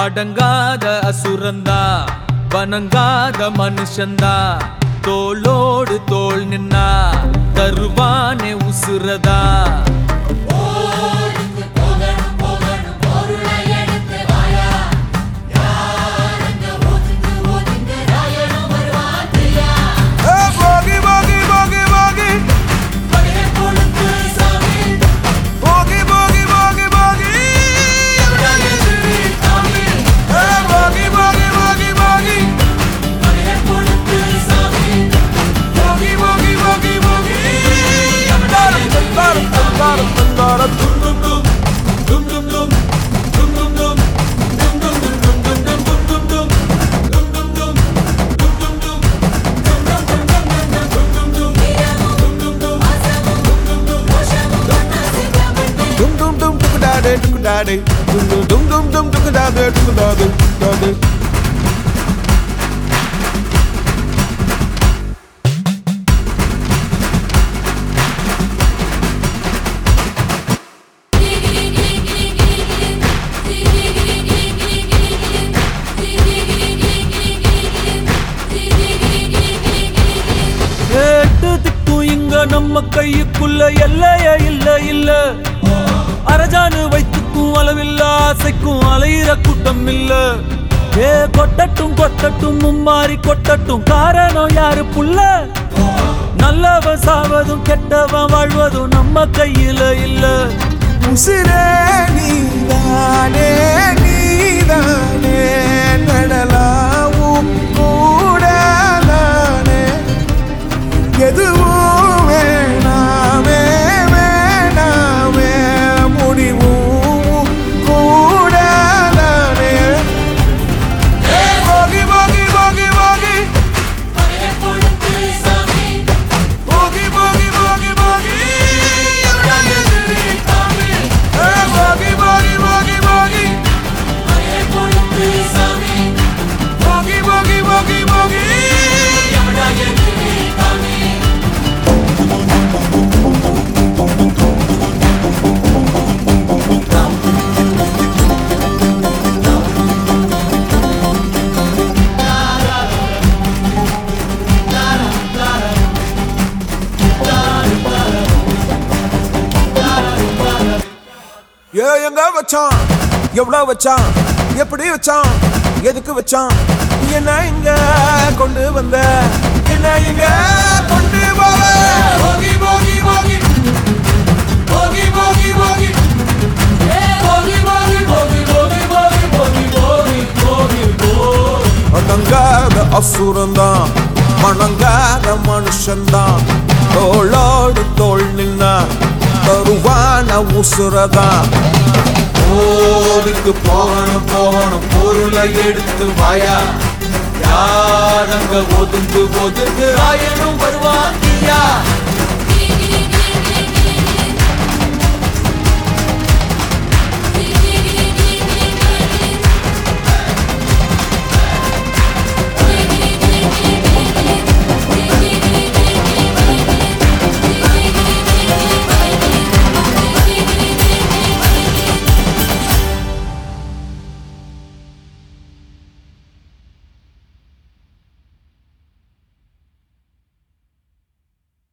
அடங்காத அசுரந்தா வணங்காத மனுஷந்தா தோளோடு தோல் நின்னா தருவானே உசுரதா. dade, duku dade, dum dum dum dum dum duku dade, duku dade, dade. நம்ம கையுக்குள்ள எல்லைய இல்ல இல்ல அரஜானு வைத்துக்கும் அளவில்ல ஆசைக்கும் அலையிற கூட்டம் இல்ல ஏ கொட்டட்டும் கொட்டட்டும் மும்மாறி கொட்டட்டும் காரணம் யாரு புள்ள? நல்லவன் சாவதும் கெட்டவன் வாழ்வதும் நம்ம கையில இல்ல. உசிரே நீதானே நீதானே நடல. வச்சான்? எவ்வளோ வச்சான்? எப்படி வச்சான்? எதுக்கு வச்சான்? என்ன இங்க கொண்டு வந்த? என்ன இங்க கொண்டு போவ போகி போகி போகி. போகி போகி போகி. அடங்காத அசுரந்தான். மணங்காத மனுஷன்தான் தோளோடு அதுவான உசுரதான் போருக்கு போகணும் போகணும் பொருளை எடுத்து வாயா. யார் அங்க ஒதுங்கு ஒதுங்கு ஆயனும் வருவாங்கியா